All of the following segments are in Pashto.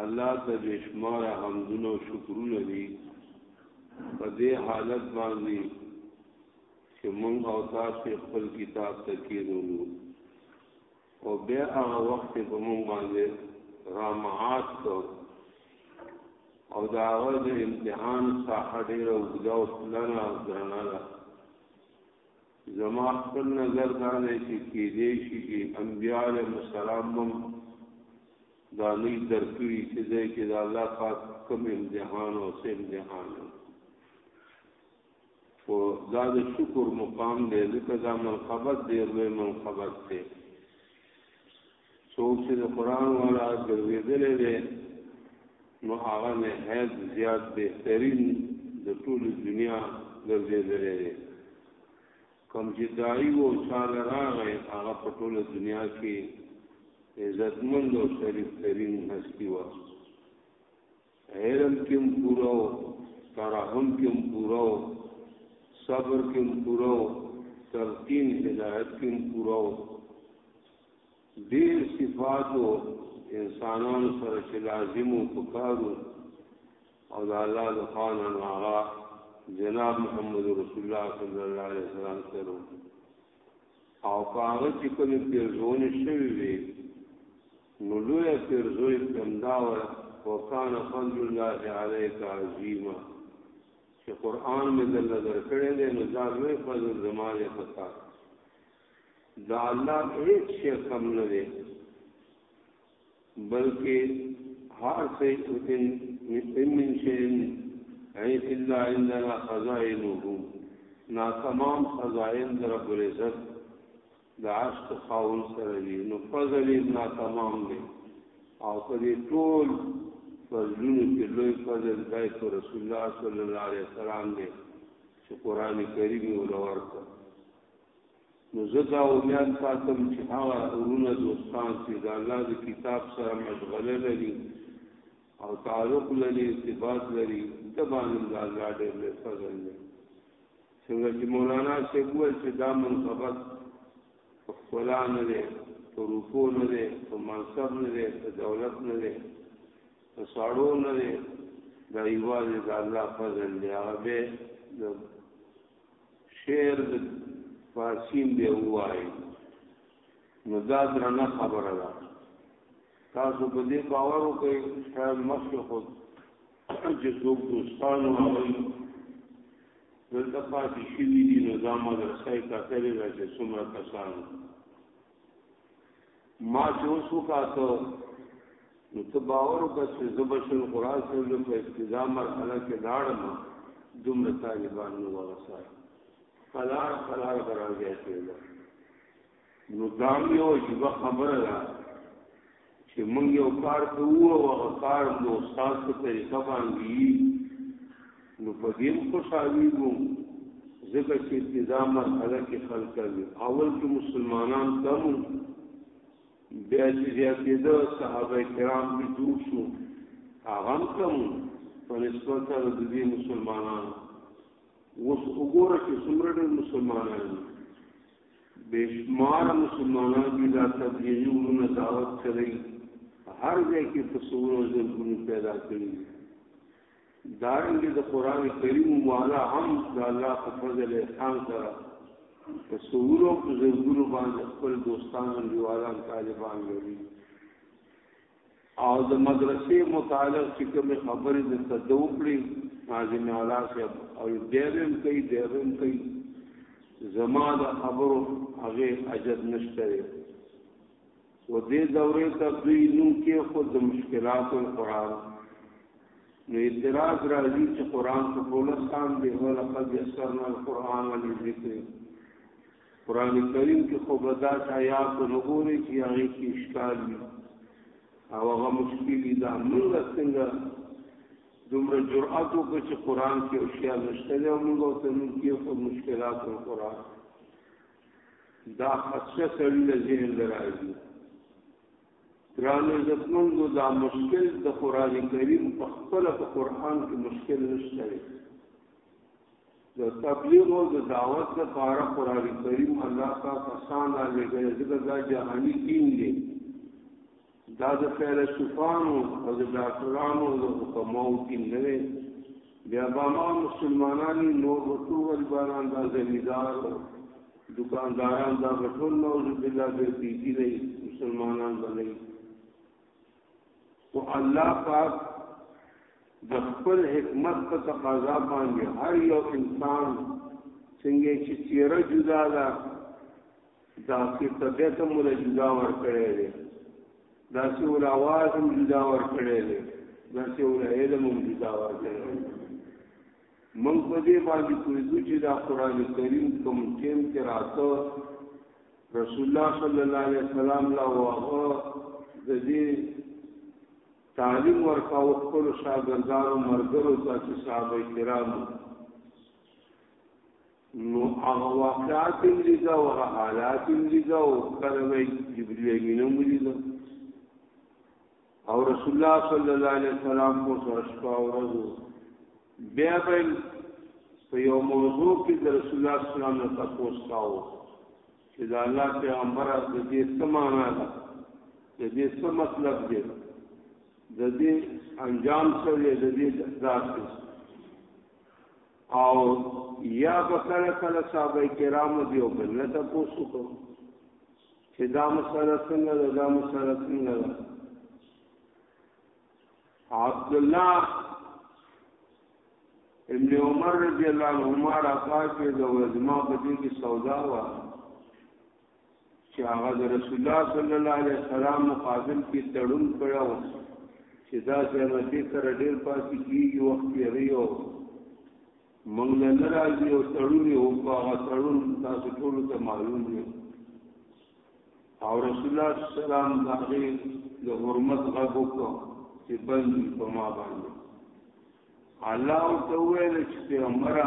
الله ته بې شماره حمدونه او شکرونه دي په دې حالت باندې چې موږ او تاسو خپل کتاب ته کېنولو او بیا هغه وخت په موږ باندې رامعات کو او دا هغه د امتحان ساحه ډېره اوږده او پلنه او درنه ده زما خپل نظر دا دی چې کېدای شي چې انبیاء علیهم السلام هم دا نه یې درک کړي چې ځای کې د الله پاک کوم امتحان او څه امتحان دی خو دا د شکر مقام دی ځکه دا منقبت دی لوی منقبت دی څوک چې د قرآن والا ګرځېدلی دی نو هغه نهایت زیات بهترین د ټولې دنیا ګرځېدلی دی کوم چې داعی و چاله راغی هغه په ټوله دنیا کې عزتمند او شریف ترین هستی و علم کې پورو ترحم کې پورو صبر کې پورو تلقین هدایت کې پورو ډیر صفاتو انسانانو سره چې لازم او پکارو او د الله د خان هغه جناب محمد رسول الله صلی الله علیه وسلم سره او هغه چې کوم پیرزونه شوی وي نو لوی پیرزوی پندا و وکانه فضل الله علیک عظیما چې قران مې دل درکړې دې نو دا لوی فضل زماره پتا د الله هیڅ شی کم نه دی بلکې هر څه ان من شی الا عندنا خزائنه نا تمام خزائن در رب العزت د عرش خاون سره دی نو فضل نا تمام دی او په دې ټول فضلونو کې لوی فضل دی پر رسول الله صلی الله علیه وسلم دی چې قران کریم ولورته نو زه دا امید ساتم چې هغه ورونه دوستان چې د الله د کتاب سره مشغله لري او تعلق لري ارتباط لري د باندې د الله ډېر له فضل دی څنګه چې مولانا شیخ ول چې دا منقبت خلا نه دی په روپو نه دی په منصب نه دی په دولت نه دی په ساړو نه دی دا یوازې د الله فضل دی هغه به شعر د فارسین دی وای نو دا درنه خبره ده تاسو په دې باور وکړئ چې مخکې خو چې څوک دوستان وایي دلته پاتې شوي دي نو دا مدرسه یې کتلې ده چې څومره کسان ما چې اوس وکاته نو ته باور وکړه چې زه بشر قرآن صاحب له په ابتدا مرحله کې لاړم دومره طالبان نو ورسای قلار قلار به راځي نو دا یو عجیبه خبره ده چې موږ یو کار کوو او هغه کار د استاد په طریقه باندې نو په دې خوشحالي وو ځکه چې ابتدا مرحله کې خلق کوي اول کې مسلمانان کم بیا چې زیاتېده صحابه کرام دې جوړ شو هغه هم کم په نسبت سره د دې مسلمانانو اوس وګوره چې څومره ډېر مسلمانان دي بشمار مسلمانان دي دا تبلیغي ورونه دعوت کوي هر ځای کې په سورو زرګونو پیدا کړي دارنګ د قران کریم والا هم د الله په فضل احسان سره په سورو زرګونو باندې خپل دوستان او دیوالان طالبان لري او د مدرسې متعلق چې کومې خبرې درته د وکړي ناظم اعلی صاحب او دی به هم کوي دی به هم کوي زما د خبرو هغه عجب نشته دی و دې دورې ته دوی نوم کې خو د مشکلات القرآن نو اعتراض راځي چې قرآن په ټوله سان دی ولقد یسرنا القرآن للذکر قرآن کریم کې خو به دا آیات وګورئ چې هغه کې اشکال وي او هغه مشکل دا موږ څنګه دومره جرأت وکړو چې قرآن کې او شیعه نشته دی او موږ او تنور کې خو مشکلات او قرآن دا خدشه سړی له ذهن لراځي ګران عزتمند دا مشکل د قرآن کریم په خپل په قرآن کې مشکل نشته دی د تبلیغ او د دعوت لپاره قران کریم الله کا کسان را لګل ځکه دا جهانی دین دی دا د فیلسوفانو او د ډاکټرانو او د حکماو دین نه دی بیا به ما مسلمانانی نور ټول باران دا زمیدار دکانداران دا ټول نوز بالله دې دي نه مسلمانان بلې او الله پاک د خپل حکمت په تقاضا باندې هر یو انسان څنګه چې چیرې جدا ده دا چې طبيعت هم له جدا ور کړی دی دا چې ول आवाज هم جدا ور کړی دی دا چې ول علم هم جدا ور کړی دی موږ په دې باندې پوهېدو چې دا قرآن کریم کوم ټیم کې راته رسول الله صلی الله علیه وسلم لا واغه د دې تعلیم ورکاو خپل شاګردانو مرګرو ته چې صحابه کرام نو هغه واقعات یې لیدا او حالات یې لیدا او کله جبرئیل امین یې لیدا او رسول الله صلی الله علیه وسلم کو سره شپه او ورځ بیا به په یو موضوع کې د رسول الله صلی الله علیه وسلم تاسو کاو چې دا الله پیغمبر د دې سمانا ده د دې څه مطلب دی د دې انجام سره د دې ذات او یا بکره کله صاحب کرام دی او بل ته پوسو کو چې دا مسله څنګه ده دا مسله څنګه ده عبد الله ابن عمر رضی الله عنهما راځه چې د وزما په دې کې سودا و چې هغه د رسول الله صلی الله علیه وسلم مقابل کې تړون کړو چې دا جنتی سره ډیر پاتې کیږي وخت یې ریو موږ له نه راځي او تړون یې وکړو هغه تړون تاسو ټولو ته معلوم دی او رسول الله سلام د هغې د حرمت غږ وکړو چې بند په ما باندې الله ورته وویل چې پیغمبره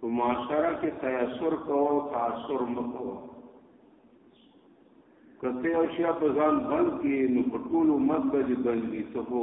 په معاشره کې تیسر کوه او تعصر مه کوه که ته یو شی په ځان بند کړي نو په ټول امت به دې بند وي ته خو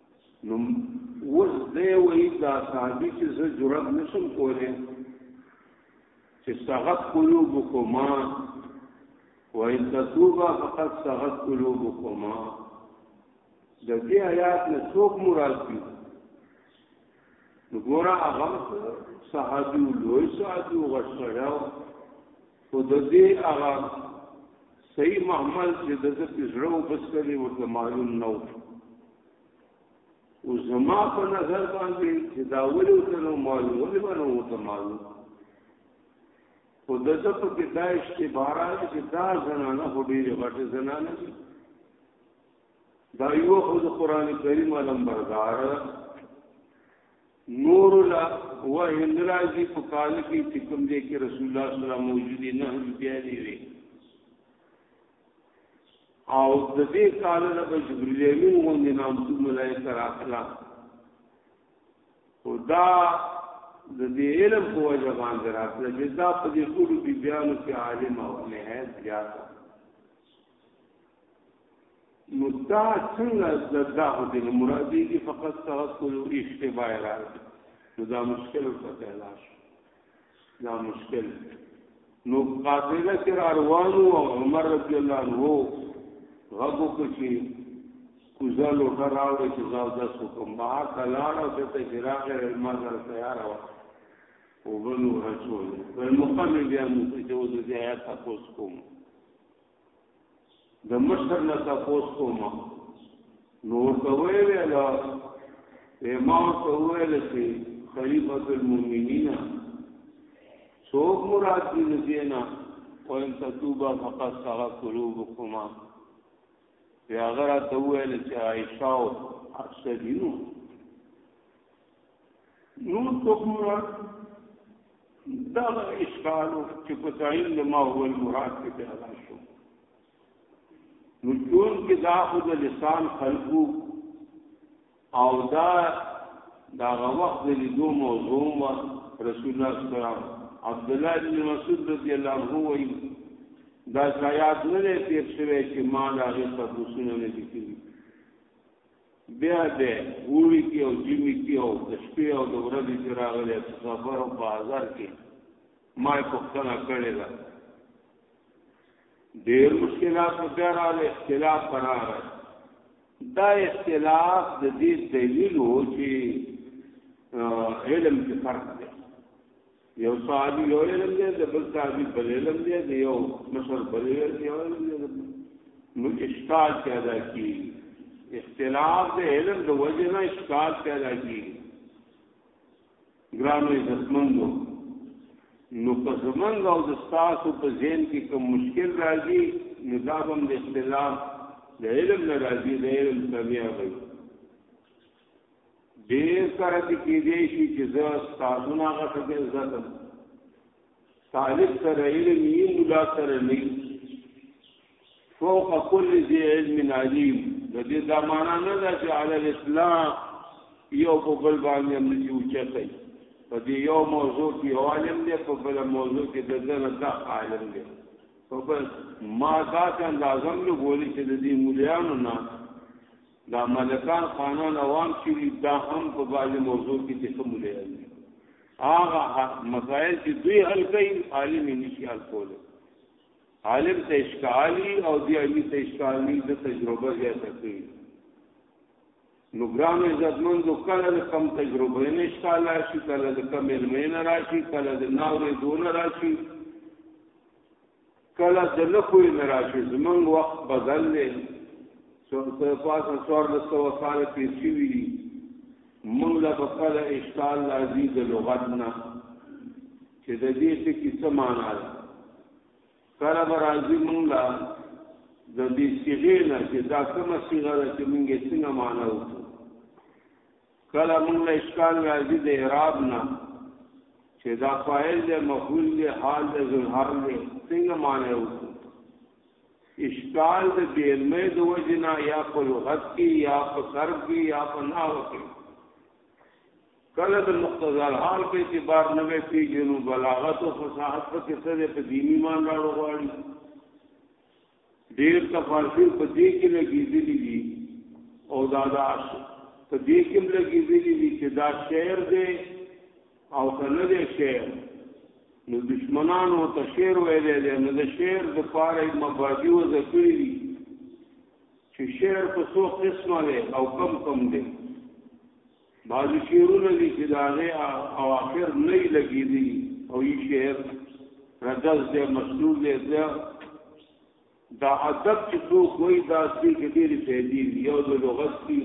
نو وز دی وی دا صحابی چې زه جرأت نشم کولای چې سغت قلوبکما وان تتوبا فقد سغت قلوبکما د دې آیات نه څوک مراد دي نو ګورا هغه صحابي لوی صحابي وغشړاو خو د دې هغه صحیح محمل چې د دې په زړه وبسلې ورته معلوم نه و او زما په نظر باندې چې دا ولې ته نو معلوم ولې باندې و ته معلوم خو د څه په کې دا اشتبارا چې دا زنانه خو ډېرې غټې زنانه دي دا یو خو د قران کریم علم بردار نورو له وحی نه راځي په کال کې چې کوم ځای کې رسول الله صلی الله علیه وسلم موجود دی نه روپیا دی وی او د دې کال نه به جبرئیل امین غوندې نام د ملائکه راخلا او دا د دې علم په وجه باندې راخلا چې دا په دې ټول بیانو کې عالم او نهایت زیات نو دا څنګه د دغه د مرادي کې فقط توکل او اشتباه راځي نو دا مشکل په پیدا شو دا مشکل نو قافله کې روانو عمر رضی الله عنه غبو کوشي کوزه لوټه راوړې چې زاو د حکم ما کلاړ او ته جراغه علم سره تیار و او بنو رسول په مقام بیا موږ چې وځي آیات تاسو کوم د مشر نه تاسو کوم نو ورته ویل دا امام ته ویل چې خلیفۃ المؤمنین څوک مراد دې دینا او ان تتوبا فقط سغا قلوبکما بیا غره ته ویل چې عائشہ او حفصه دینو نور کومه دا اشکال چې په تعین د ما هو المراد کې پیدا شو نو چون کې دا خو د لسان خلقو او دا دا وخت د لیدو موضوع و رسول الله صلی الله علیه وسلم عبد الله بن مسعود رضی الله عنه وایي دا شایعات نه تیر شوی چې ما دا غي تاسو نه لیکلي بیا د وړي کې او جمی کې او د شپې او د ورځې چې راغلی په سفر او په هزار کې ما پوښتنه کړې ده ډېر مشکلات په بیا راغلی اختلاف پر راغی دا اختلاف د دې دلیل و چې علم کې فرق دی یو صحابي یو علم دی د بل صحابي بل علم دی د یو مشر بل علم دی یو علم دی نو اشکال پیدا کی اختلاف د علم د وجه نه اشکال پیدا کی ګرانو عزتمندو نو په زمنګ او د تاسو په ذهن کې کوم مشکل راځي نو دا هم د اختلاف د علم نه راځي د علم سمیا وي ډیر سره دې کې دې شي چې زه استادونه غټه کې زدم طالب سره علم یې مولا سره نه فوق كل ذي علم عليم د دې دا معنا نه ده چې علی الاسلام یو په بل باندې هم چې اوچتای په دې یو موضوع کې یو عالم دی په بل موضوع کې د دنه دا عالم دی په بل ما دا څنګه اعظم له ګولې چې د دې مليانو نه دا ملکان خانان عوام چې دي دا هم په باندې موضوع کې څه کوم لري هغه مسائل چې دوی حل کوي عالم یې نشي حل کولی عالم ته اشکالی او دی علی ته اشکالی د تجربه زیاته کوي نو ګرام عزتمن دو کله د کم تجربه نه اشکال راشي کله د کم علم نه راشي کله د ناورې دون راشي کله د لکوی مراشی زمنګ وخت بدل دی سو سو پاسه سور د سو کال تیر شي وی دي موږ له بقل اشکال لازم د لغت نه چې د دې څه کی څه معنا ده کله به راځي موږ لا د دې صيغه نه چې دا کومه صيغه ده چې موږ څنګه معنا وکړو کله موږ له اشکال راځي د اعراب نه چې دا فاعل دی مفعول دی حال دی ذل حال دی څنګه معنی وکړو اشکال د بی علمه د وجنا یا په لغت کې یا په صرف کې یا په نحو کې کله د مقتضا الحال په اعتبار نه وی پیژنو بلاغت او فصاحت په کې سره په دیني مان راړو غواړي ډیر تفاسیر په دې کې لګیدلې دي او دا دا په دې کې لګیدلې دي چې دا شعر دی او کنه دی شعر نو دشمنانو ته شعر ویلې دی نو د شعر د پاره مبادی و ذکرې دي چې شعر په څو قسمه دی او کم کم دی بعضی شعرونه دي چې دا غي اواخر نه لګي دي او یي شعر رجز دې مسلول دې دا دا ادب چې تو کوئی دا سي کې دې فائدې یو د لغت دي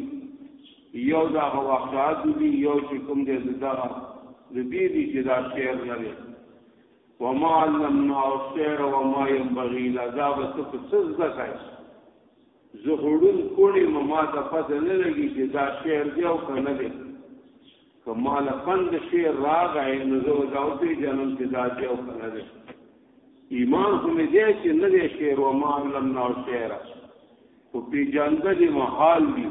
یو دا واقعات دي یو چې کوم دې دا د دې دي چې دا شعر نه لري وما علمنا الشعر وما ينبغي لذا بس څه ځکه زه هړون کوړی ما ما ته پته نه لګي چې دا شعر دی او کنه دی که ما له پند شعر راغی نو زه دا او پی جنم چې دا دی او کنه دی ایمان خو مې دی چې نه دی شعر و ما لم نو شعر خو پی جانده دی محال دی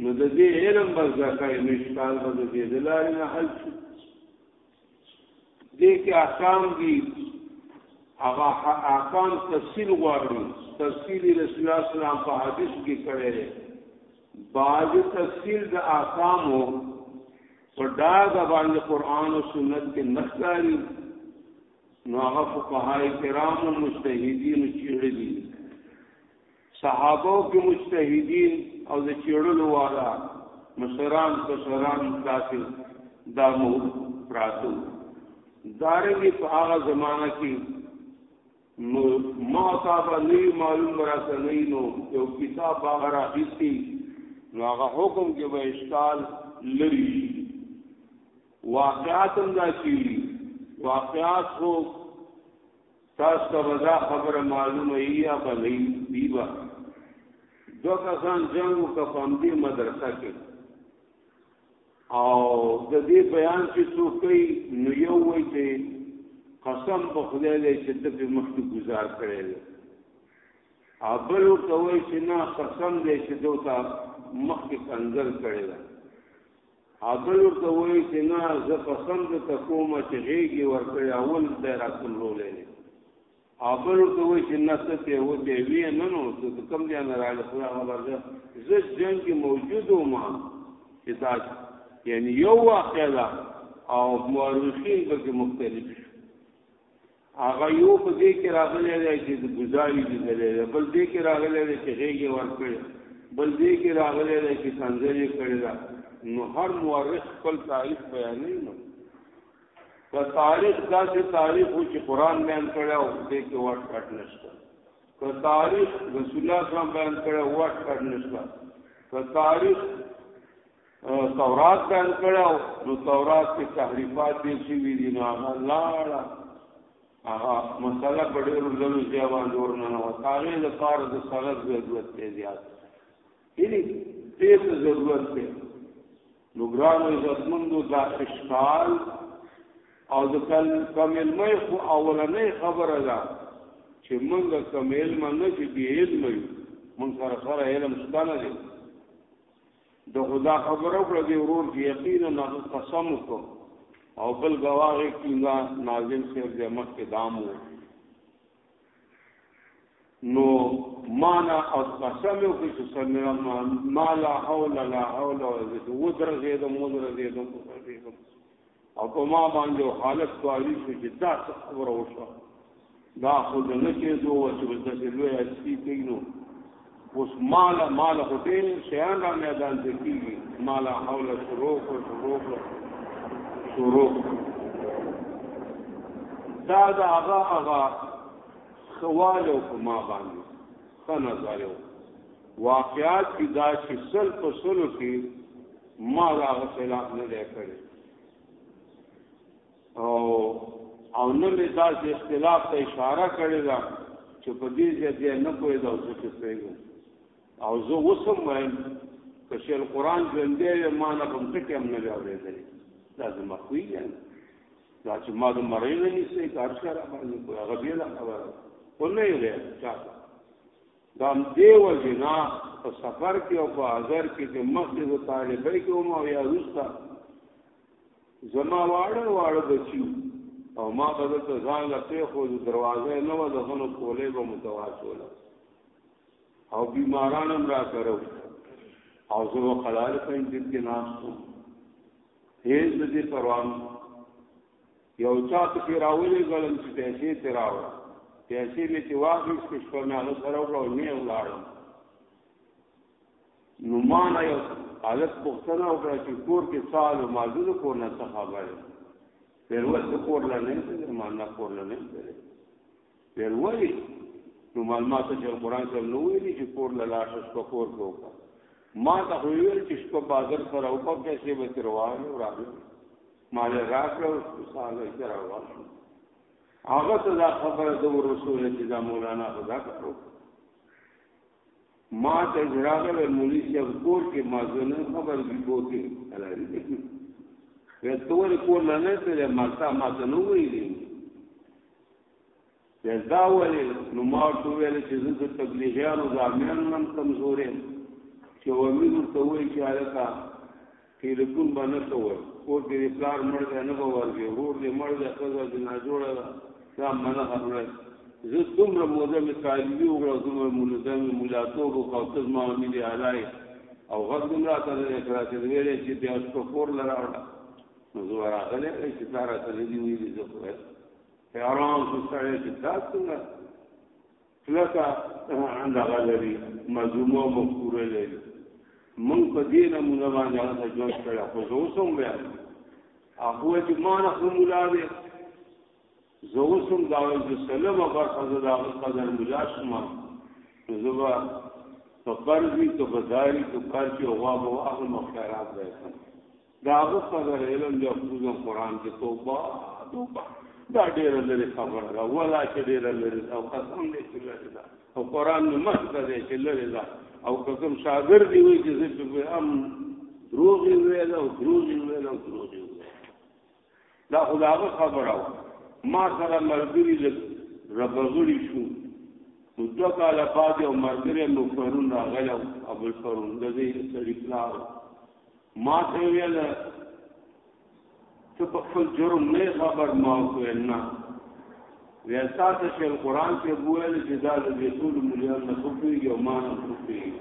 نو د دې علم بس ځکه نشکال به د دې دلارې نه حل شي دې کې احکام دي هغه احکام تفصیل غواړي تفصیل رسول الله صلی الله علیه وسلم په حدیث کې کړی دی بعض تفصیل د احکامو په دا د باندې قران او سنت کې نخکاری نو هغه فقهای کرام او مجتهدین چیړي دي صحابو کې مجتهدین او د چیړلو والا مشران کشران تاسو دا مو پراتو دارنګي په هغه زمانہ کې نو ما صاحب نه معلوم راته نه نو یو کتاب هغه راځي نو هغه حکم کې به اشکال لري واقعات هم دا شي واقعات هو تاسو ته به دا خبره معلومه وي یا به نه وي به دوه کسان جنګ وکړه په همدې مدرسه کې او د دې بیان چې څوک کوي نو یو وایي چې قسم په خدای دی چې ته په مخکې گزار کړی دی ابل ورته وایي چې نه قسم دی چې دوی ته مخکې کنځل کړی دی ابل ورته وایي چې نه زه پسند ته کوم چې غېږې ورکړې اول دی راڅمرولی دی ابل ورته وایي چې نه څه دی و دی وی نه نو ته کوم دی نه راغلی خو هغه ورځه زه جنګ کې موجود وم چې دا یعنی یو واقع ده او مورخین به مختلف شي هغه يو په دې کې راغلی دی چې د ګزاري دي دلې بل دې کې راغلی دی چې غېږه ورکړي بل دې کې راغلی دی چې سنځلې کړی دا نو هر مورخ خپل تاریخ بیانوي نو په تاریخ داسې تاریخ و چې قران بیان کړی او دې کې ورټ کټ نشته په تاریخ رسول الله صلی الله علیه وسلم بیان کړی ورټ کټ نشته په تاریخ تورات بیان کړو نو تورات کې تحریفات دي چې وی دي نه لاړه هغه مسله په ډېر ځلو ځوان جوړ نه نو تاغه د کار د سغت ضرورت دی زیات یعنی دې ته ضرورت دی نو ګران عزتمندو دا اشکال او د کل کمل مې خو اولنې خبره ده چې موږ کمل منه چې دې علم موږ سره سره علم ستانه دي ده خو دا خبره وکړه دې ورور چې یقینا هغه قسم وکړ او بل ګواه یې کینګا ناظم صاحب دې مخکې دام و نو مانا او قسم یو کې چې سمرا ما لا حول لا حول ولا قوت و درځې د مو درځې د مو درځې او په ما باندې حالت سواری شو چې دا څه خبره وشوه دا خو د نه کېدو وه چې بس داسې لوی هستي کوي نو اوس مال مال خو ډېر شیان را میدان ته کېږي مال حوله شروع کړو شروع کړو شروع دا د هغه هغه خوال او په ما باندې ښه نظر واقعات کې دا چې سل په سلو کې ما دا غ خلاف نه دی کړی او او نه می دا چې اختلاف ته اشاره کړی دا چې په دې ځای دی نه کوی دا څه چې پیږم او زه وسم وایم که شی القرآن ژوندې ما نه کوم څه کې هم نه لري دی دا زما خوی دی دا چې ما د مړې نه نشي کار شرا باندې کوی هغه بیا خبره ونه یې چاته دا دی وجنا په سفر کې او په اذر کې چې مسجد طالبای کې او ما یا روستا زما واړه واړه بچي او ما بدل ته ځان لته خو دروازه نه و دغنو کولې به متواصل او بیماران هم را کرو او زه و خلال په دې کې ناشته هیڅ دې پروان یو چا ته پې راولېږلم چې پیسې ترې راوړه پیسې مې ترې واخیستې شپه مې هغه سره وکړه او نیغ لاړم نو ما نه یو هلک پوښتنه وکړه چې کور کې څه حال ما زه د کور نه څه خبر یم میرویس د کور له نه یم ما نه کور له نه یم ویل ولی نو مال ما ته چې قران کې نو ویلي چې کور له لاس په کور کې وکړه ما ته ویل چې په بازار سره او په پیسې به تر وانه راغلی مال راکړو ساله کې راوړم هغه ته دا خبره د رسول چې دا مولانا خدا کړو ما ته جراغه به مولوی صاحب کور کې ما زنه خبر دی بوته الاري وې تور کور نه نه ته ما تا ما ته نو ویلې دا دا ولې نو ما ته ویل چې زه د تبلیغیانو ځامیان نن کمزورې چې ومن ته وې چې الکا تیلفون به نه کول کور کې د پلار مړ دی نه به ورځي ورور دې مړ دی ښځه دې ناجوړه ده دا منه خبره زه څومره موده مې طالبي وکړه څومره موده مې ملاتوب وکړه څه زما امید اعلی او غږ هم راته نه دی کړی چې ویلې چې بیا اوس په کور له راوړه نو زه راغلی چې دا راته نه دي ویلي زه خو حیران شو سړی چې دا څنګه کلکه دغه لري مظلومه او مفکوره لري موږ په دې نمونه باندې هغه ژوند کړی خو زه اوس هم وایم هغه چې ما نه خو مولا دی زه اوس هم دا وایم چې سلمه برخه زه د هغه قدر مولا شوم نو زه به په قرض وي که په داري که قرض وي غوا به واخلم او خیرات به یې کړم دا هغه قدر علم دی خو قرآن کې توبه توبه دا ډېر لري خبره ده ولا چې ډېر لري او قسم دې چې لري دا او قرآن مې مخ ته دی چې لري دا او قسم شاګرد دی وي چې زه په ام دروغ ویل او دروغ ویل او دروغ دا خو د هغه خبره وه ما سره ملګري لږ ربغړي شو نو دوه کاله بعد یو ملګری مو پرون راغلی او ابل پرون د دې سړي پلار ما ته ویل ته په خپل جرم نه خبر ما ویل نه ویا ساته چې القرآن کې وویل چې دا د دې ټول مليان نه کوي او مان کوي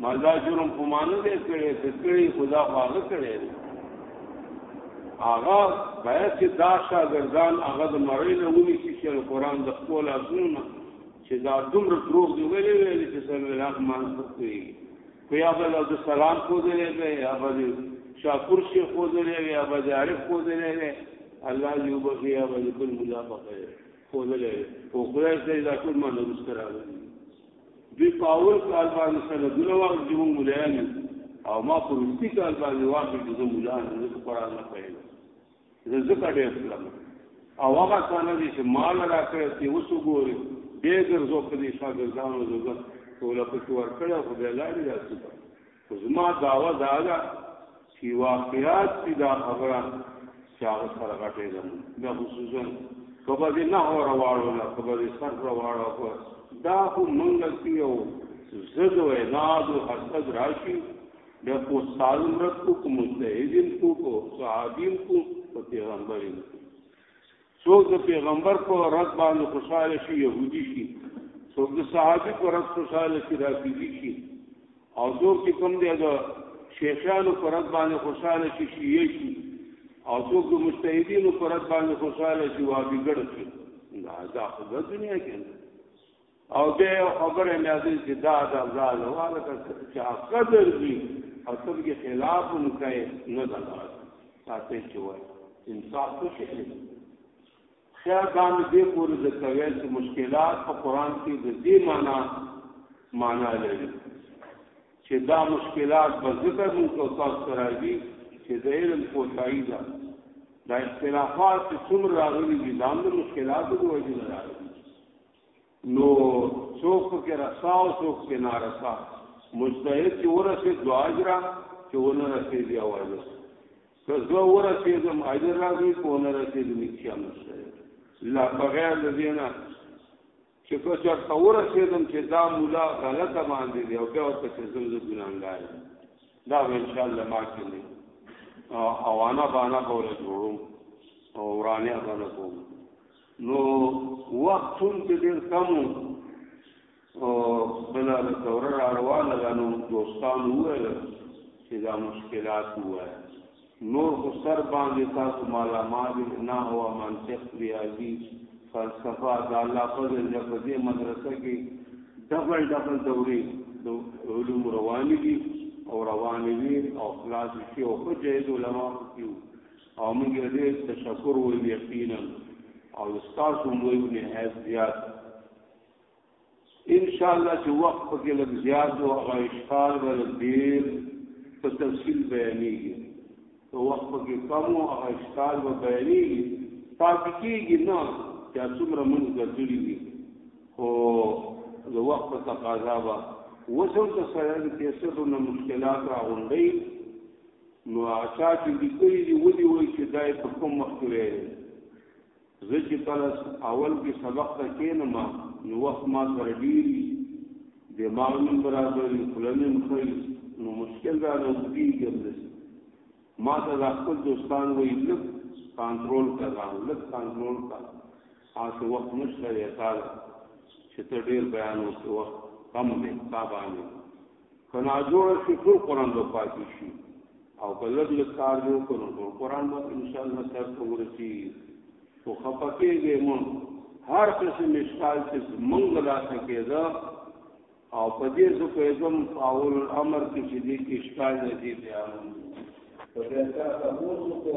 ما دا جرم خو مانو دې کړې چې کړې خدا هغه کړې هغه باید چې دا شاګردان هغه د مړې نه ونی چې القرآن د خپل ازونه چې دا دومره دروغ دی ویلې ویلې چې سره لاغ مان کوي یا به د سلام خوځلې وي یا به د شاکر شي خوځلې وي یا به د عارف خوځلې وي الله دې وبخي یا به د بل مولا په خیر خوځلې وي او خدای دې دا ټول ما نه رسته راغلي دوی په اول کال باندې سره دغه وخت جمهور مولایان او ما په وروستي کال باندې واقع د مولا نه قرآن نه پیل زه زکه ډیر تلم او هغه څانه دي چې مال راکړی دی اوس وګوري به ګرځو په دې شاګردانو زګر ټول په کې ورکړه خو به لاري راځي خو زما داوا دا ده چې واقعات دي دا خبره چې هغه سره غټې ده دا خصوصا کبه دې نه هو راوړو نه کبه دې سر راوړو خو دا خو مونږ کې یو زد و عناد و حسد راشي د خوشحال مرد کو کو مستحدین کو کو صحابین کو په پیغمبرین کو څوک د پیغمبر په رد باندې خوشاله شي يهودي شي څوک د صحابي په رد خوشاله شي رافضي شي او څوک چې کوم دی د شیخانو په رد باندې خوشاله شي شیعه شي او څوک د مجتهدینو په رد باندې خوشاله شي وابي ګړ شي دا دا خو د دنیا کې او به خبره مې اځي چې دا دا دا واله چې قدر دي او تب کې خلاف هم کوي نه دا ساتي چې وای انصاف څه شي خیر کام دې پورې د کوي چې مشکلات په قران کې د دې معنی معنی لري چې دا مشکلات به ذکر مو کو تاسو راځي چې د علم کوتاهی ده دا اختلافات چې څومره راغلي دي دا د مشکلاتو په وجه راغلي نو څوک پکې رسا او څوک پکې نارسا مجتهد چې ورسې دو اجر چې ونه رسې دی او اجر که زه ورسې دم اجر راځي کو نه رسې دم چې مجتهد لا بغیر د دینه چې کو چې ورسې دم چې دا مولا غلط باندې دی او بیا ورته چې زم زه ګناګار دا ان شاء الله ما کې نه او انا بانا کوله جوړو او ورانه باندې کوم نو وخت هم چې ډېر کم او بل دوره را روانه ده نو دوستان وویل چې دا مشکلات ووایه نور خو سر باندې تاسو مالا مال نه هوا منطق ریاضي فلسفه دا الله فضل د فضل مدرسه کې ډبل ډبل دوري د علوم رواني دي او رواني وي او خلاص شي او په جهاد علما کیو او موږ یې ډېر تشکر وایو یقینا او ستاسو هم وایو نهایت زیات ان شاء الله چې وخت پکې لږ زیات او هغه اشکال به ډېر په تفصیل بیانېږي که وخت پکې کم او هغه اشکال به بیانېږي پاتې کېږي نه چې څومره موږ ګرځولي دي خو د وخت په تقاضا به اوس هم که سره د کیسټو نه مشکلات راغونډوي نو هغه چا چې لیکلي دي ودی وایي چې دا یې په کوم وخت کې ویلي زه چې کله اول کې سبق ته کېنم نو وخت ما سره ډېری دماغ نیم برابر وي خوله نیم ښه نو مشکل دا نه اوږدېږي همداسې ما ته دا خپل دوستان وایي لږ کنټرول کړه ځان لږ کنټرول کړه هسې وخت نشته دی تا چې ته ډېر بیان وکړې وخت کم دی تا باندې که ناجوړه شي ټول قرآن به پاتې شي او که لږ لږ کار دی وکړو نو ټول قرآن به انشاءالله سر ته ورسېږي خو خفه کېږي مونږ هر قسم اشکال چې مونږ له لاسه کېده او په دې زه پوهېږم په اول الامر کې چې دې کې اشکال نه دی بیا مونږ په دې سره تاسو کو